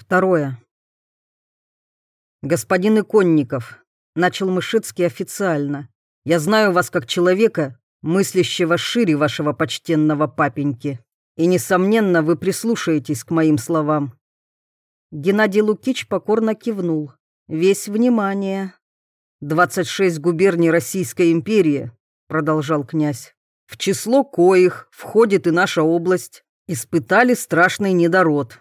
Второе. «Господин Иконников», — начал Мышицкий официально, — «я знаю вас как человека, мыслящего шире вашего почтенного папеньки, и, несомненно, вы прислушаетесь к моим словам». Геннадий Лукич покорно кивнул. Весь внимание. «Двадцать шесть губерний Российской империи», — продолжал князь, — «в число коих входит и наша область, испытали страшный недород.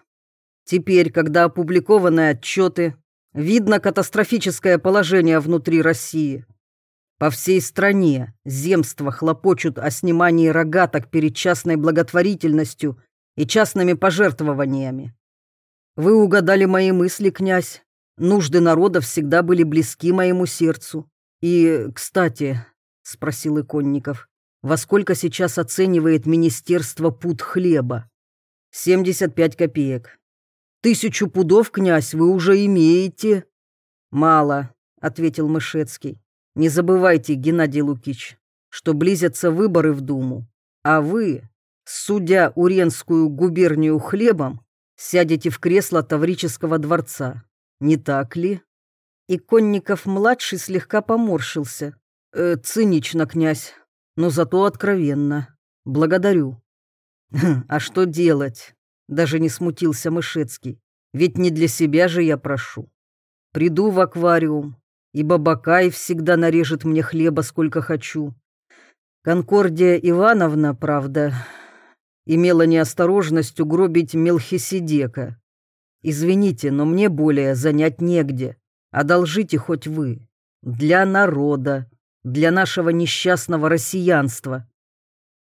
Теперь, когда опубликованы отчеты, видно катастрофическое положение внутри России. По всей стране земства хлопочут о снимании рогаток перед частной благотворительностью и частными пожертвованиями. Вы угадали мои мысли, князь. Нужды народа всегда были близки моему сердцу. И, кстати, — спросил Иконников, — во сколько сейчас оценивает Министерство пуд хлеба? 75 копеек. Тысячу пудов, князь, вы уже имеете. Мало, ответил Мышецкий. Не забывайте, Геннадий Лукич, что близятся выборы в Думу, а вы, судя Уренскую губернию хлебом, сядете в кресло Таврического дворца. Не так ли? И Конников-младший слегка поморщился. Э, цинично, князь, но зато откровенно. Благодарю. А что делать? Даже не смутился Мышецкий. Ведь не для себя же я прошу. Приду в аквариум, и Бабакай всегда нарежет мне хлеба сколько хочу. Конкордия Ивановна, правда, имела неосторожность угробить Мелхиседека. Извините, но мне более занять негде. Одолжите хоть вы. Для народа, для нашего несчастного россиянства.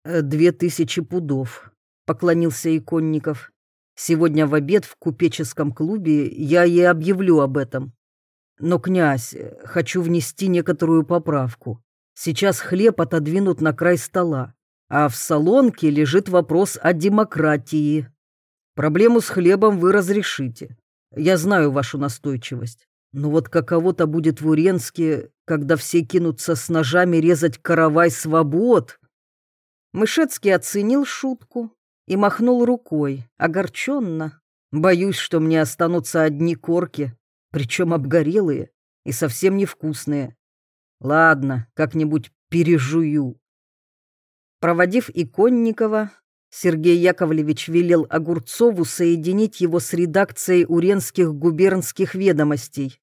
Э, две тысячи пудов поклонился Иконников. «Сегодня в обед в купеческом клубе я и объявлю об этом. Но, князь, хочу внести некоторую поправку. Сейчас хлеб отодвинут на край стола, а в салонке лежит вопрос о демократии. Проблему с хлебом вы разрешите. Я знаю вашу настойчивость. Но вот каково-то будет в Уренске, когда все кинутся с ножами резать каравай свобод». Мышецкий оценил шутку, и махнул рукой, огорченно. Боюсь, что мне останутся одни корки, причем обгорелые и совсем невкусные. Ладно, как-нибудь пережую. Проводив Иконникова, Сергей Яковлевич велел Огурцову соединить его с редакцией Уренских губернских ведомостей.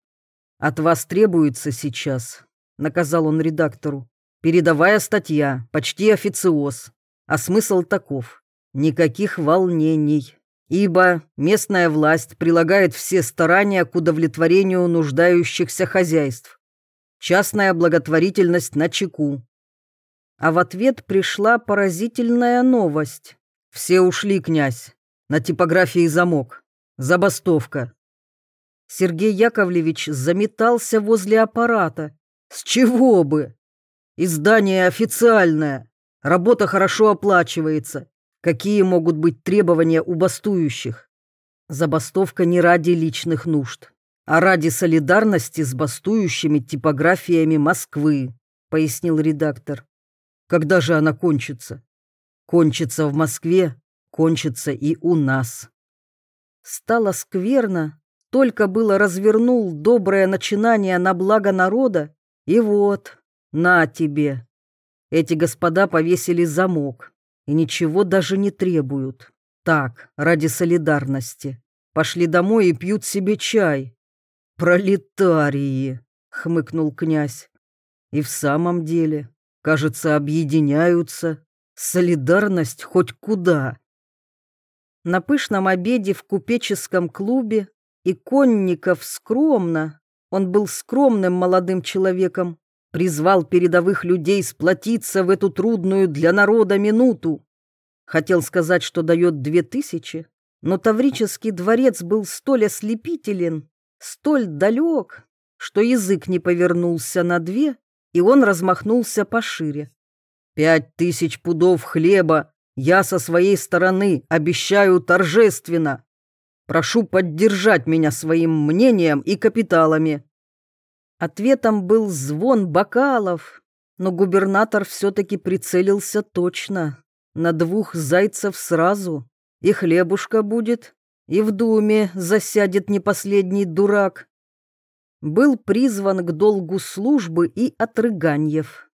«От вас требуется сейчас», — наказал он редактору, — «передовая статья, почти официоз, а смысл таков. Никаких волнений, ибо местная власть прилагает все старания к удовлетворению нуждающихся хозяйств. Частная благотворительность на чеку. А в ответ пришла поразительная новость. Все ушли, князь. На типографии замок. Забастовка. Сергей Яковлевич заметался возле аппарата. С чего бы? Издание официальное. Работа хорошо оплачивается. Какие могут быть требования у бастующих? Забастовка не ради личных нужд, а ради солидарности с бастующими типографиями Москвы, пояснил редактор. Когда же она кончится? Кончится в Москве, кончится и у нас. Стало скверно, только было развернул доброе начинание на благо народа, и вот, на тебе. Эти господа повесили замок, и ничего даже не требуют. Так, ради солидарности. Пошли домой и пьют себе чай. Пролетарии, хмыкнул князь. И в самом деле, кажется, объединяются. Солидарность хоть куда. На пышном обеде в купеческом клубе Иконников скромно, он был скромным молодым человеком, призвал передовых людей сплотиться в эту трудную для народа минуту. Хотел сказать, что дает две тысячи, но Таврический дворец был столь ослепителен, столь далек, что язык не повернулся на две, и он размахнулся пошире. «Пять тысяч пудов хлеба я со своей стороны обещаю торжественно. Прошу поддержать меня своим мнением и капиталами. Ответом был звон бокалов, но губернатор все-таки прицелился точно. На двух зайцев сразу. И хлебушка будет, и в думе засядет не последний дурак. Был призван к долгу службы и отрыганьев.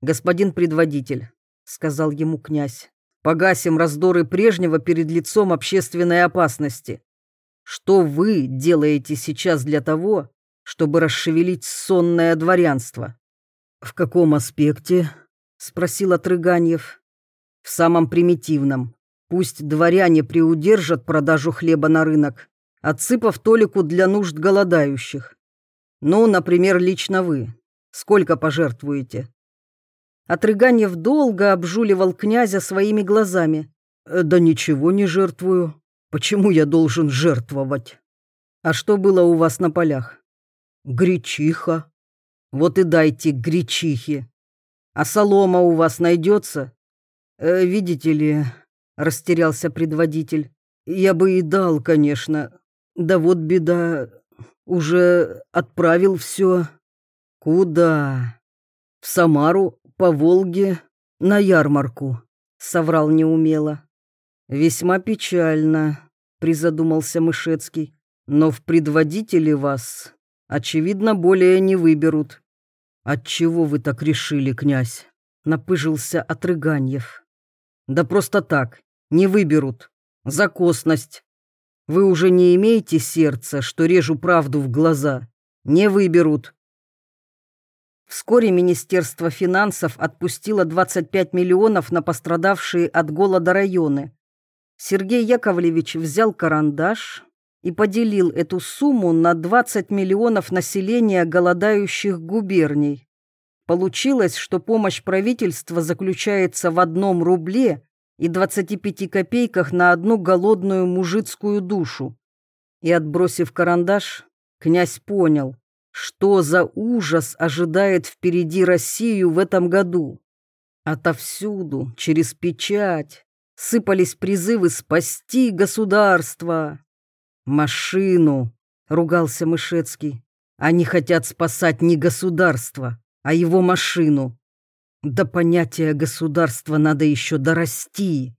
«Господин предводитель», — сказал ему князь, — «погасим раздоры прежнего перед лицом общественной опасности. Что вы делаете сейчас для того, чтобы расшевелить сонное дворянство?» «В каком аспекте?» — спросил Отрыганьев. «В самом примитивном. Пусть дворяне приудержат продажу хлеба на рынок, отсыпав толику для нужд голодающих. Ну, например, лично вы. Сколько пожертвуете?» Отрыганьев долго обжуливал князя своими глазами. «Э, «Да ничего не жертвую. Почему я должен жертвовать?» «А что было у вас на полях?» «Гречиха», вот и дайте гречихи. А солома у вас найдется? Э, видите ли, растерялся предводитель. Я бы и дал, конечно. Да вот беда, уже отправил все. Куда? В Самару, по Волге, на ярмарку, соврал неумело. Весьма печально, призадумался Мышецкий. Но в предводители вас Очевидно, более не выберут. Отчего вы так решили, князь? Напыжился Отрыганьев. Да просто так, не выберут. За косность. Вы уже не имеете сердца, что режу правду в глаза. Не выберут. Вскоре Министерство финансов отпустило 25 миллионов на пострадавшие от голода районы. Сергей Яковлевич взял карандаш, и поделил эту сумму на 20 миллионов населения голодающих губерний. Получилось, что помощь правительства заключается в одном рубле и 25 копейках на одну голодную мужицкую душу. И, отбросив карандаш, князь понял, что за ужас ожидает впереди Россию в этом году. Отовсюду, через печать, сыпались призывы спасти государство. «Машину!» — ругался Мышецкий. «Они хотят спасать не государство, а его машину. До понятия государства надо еще дорасти».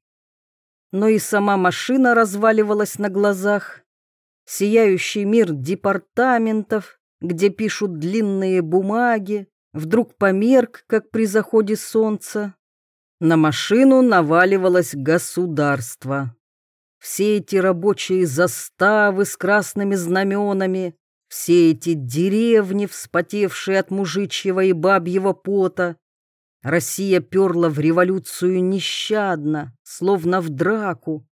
Но и сама машина разваливалась на глазах. Сияющий мир департаментов, где пишут длинные бумаги, вдруг померк, как при заходе солнца. На машину наваливалось государство. Все эти рабочие заставы с красными знаменами, все эти деревни, вспотевшие от мужичьего и бабьего пота. Россия перла в революцию нещадно, словно в драку.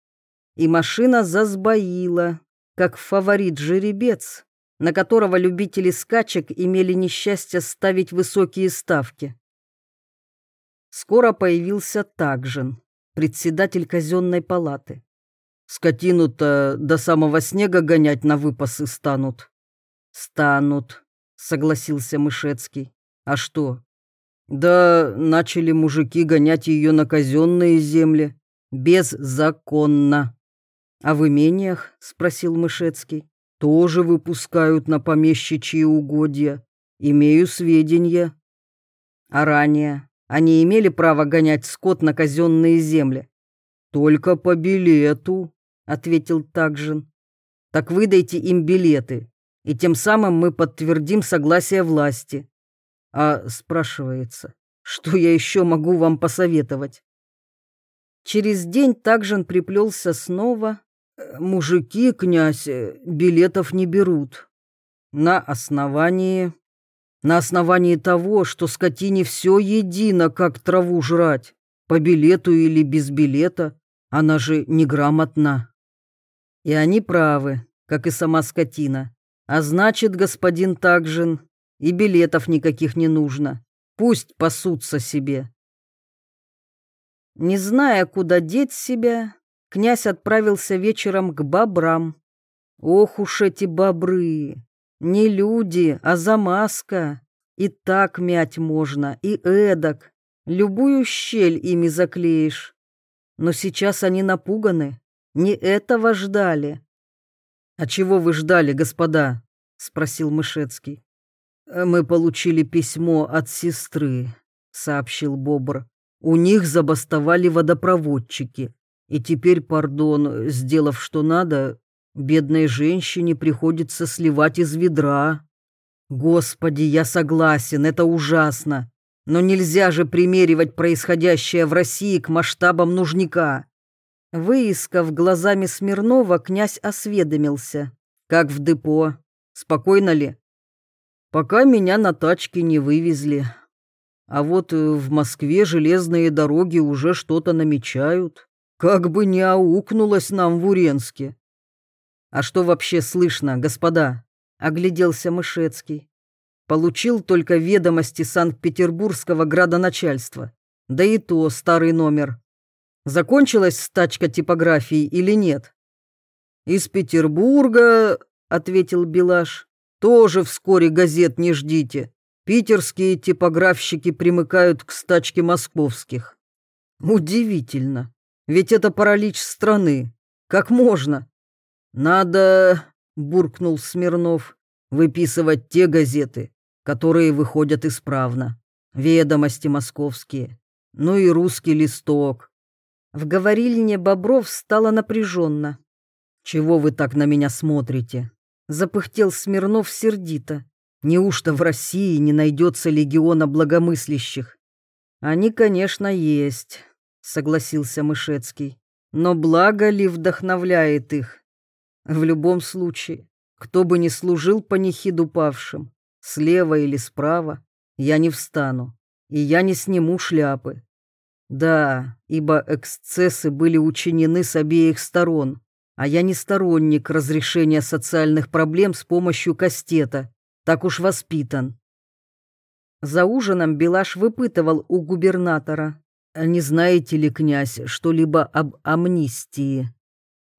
И машина засбоила, как фаворит-жеребец, на которого любители скачек имели несчастье ставить высокие ставки. Скоро появился Такжин, председатель казенной палаты. Скотину-то до самого снега гонять на выпасы станут. Станут, согласился Мышецкий. А что? Да начали мужики гонять ее на казенные земли. Беззаконно. А в имениях, спросил Мышецкий, тоже выпускают на помещичьи угодья. Имею сведения. А ранее они имели право гонять скот на казенные земли? Только по билету, — ответил Такжин. «Так выдайте им билеты, и тем самым мы подтвердим согласие власти». А спрашивается, что я еще могу вам посоветовать? Через день Такжин приплелся снова. «Мужики, князь, билетов не берут. На основании... На основании того, что скотине все едино, как траву жрать, по билету или без билета, она же неграмотна». И они правы, как и сама скотина. А значит, господин Такжин, и билетов никаких не нужно. Пусть пасутся себе. Не зная, куда деть себя, князь отправился вечером к бобрам. Ох уж эти бобры! Не люди, а замазка. И так мять можно, и эдак. Любую щель ими заклеишь. Но сейчас они напуганы. Не этого ждали. «А чего вы ждали, господа?» — спросил Мышецкий. «Э, «Мы получили письмо от сестры», — сообщил Бобр. «У них забастовали водопроводчики, и теперь, пардон, сделав что надо, бедной женщине приходится сливать из ведра. Господи, я согласен, это ужасно. Но нельзя же примеривать происходящее в России к масштабам нужника. Выискав глазами Смирнова, князь осведомился. Как в депо? Спокойно ли? Пока меня на тачке не вывезли. А вот э, в Москве железные дороги уже что-то намечают. Как бы не аукнулось нам в Уренске. А что вообще слышно, господа? Огляделся Мышецкий. Получил только ведомости Санкт-Петербургского градоначальства. Да и то старый номер. Закончилась стачка типографии или нет? Из Петербурга, ответил Белаш, тоже вскоре газет не ждите. Питерские типографщики примыкают к стачке московских. Удивительно. Ведь это паралич страны. Как можно? Надо, буркнул Смирнов, выписывать те газеты, которые выходят исправно. Ведомости московские. Ну и русский листок. В говорильне Бобров стало напряженно. «Чего вы так на меня смотрите?» Запыхтел Смирнов сердито. Неужто в России не найдется легиона благомыслящих? Они, конечно, есть, согласился Мышецкий. Но благо ли вдохновляет их? В любом случае, кто бы ни служил панихиду павшим, слева или справа, я не встану, и я не сниму шляпы. Да, ибо эксцессы были учинены с обеих сторон, а я не сторонник разрешения социальных проблем с помощью кастета так уж воспитан. За ужином Белаш выпытывал у губернатора, не знаете ли, князь, что-либо об амнистии?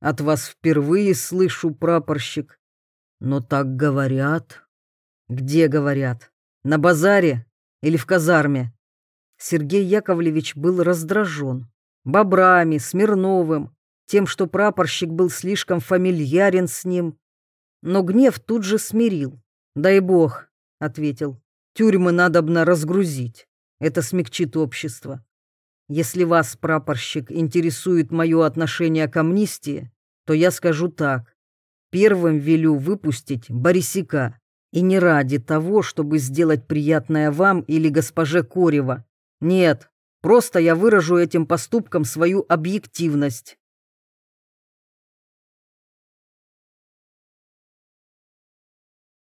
От вас впервые слышу, прапорщик. Но так говорят. Где говорят? На базаре или в казарме? Сергей Яковлевич был раздражен. Бобрами, Смирновым, тем, что прапорщик был слишком фамильярен с ним. Но гнев тут же смирил. «Дай бог», — ответил, — «тюрьмы надобно разгрузить. Это смягчит общество. Если вас, прапорщик, интересует мое отношение к амнистии, то я скажу так. Первым велю выпустить Борисика. И не ради того, чтобы сделать приятное вам или госпоже Корева. Нет, просто я выражу этим поступком свою объективность.